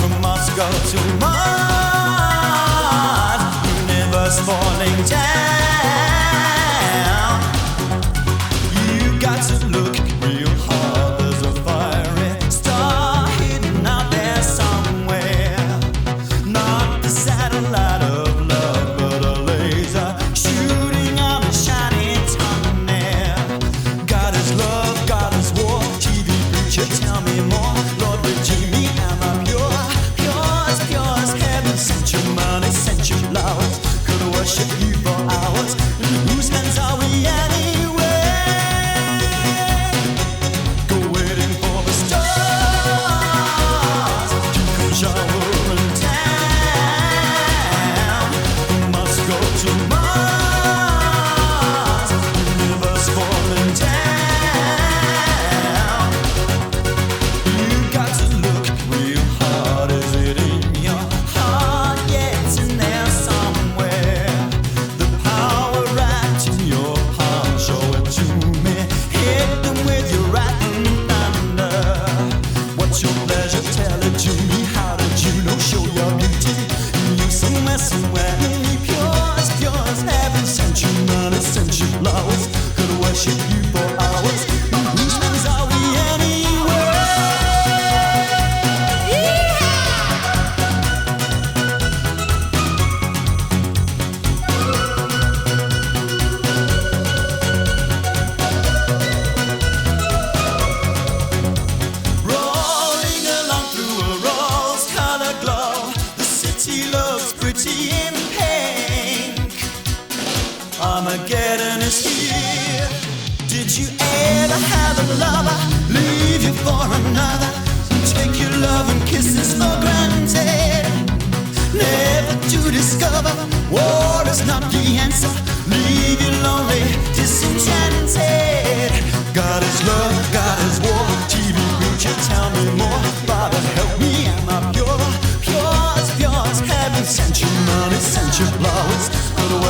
to Moscow to in pink. Armageddon is here. Did you ever have a lover leave you for another? Take your love and kisses for granted. Never to discover war is not the answer. Leave you lonely, disenchanted. God is love, God is war.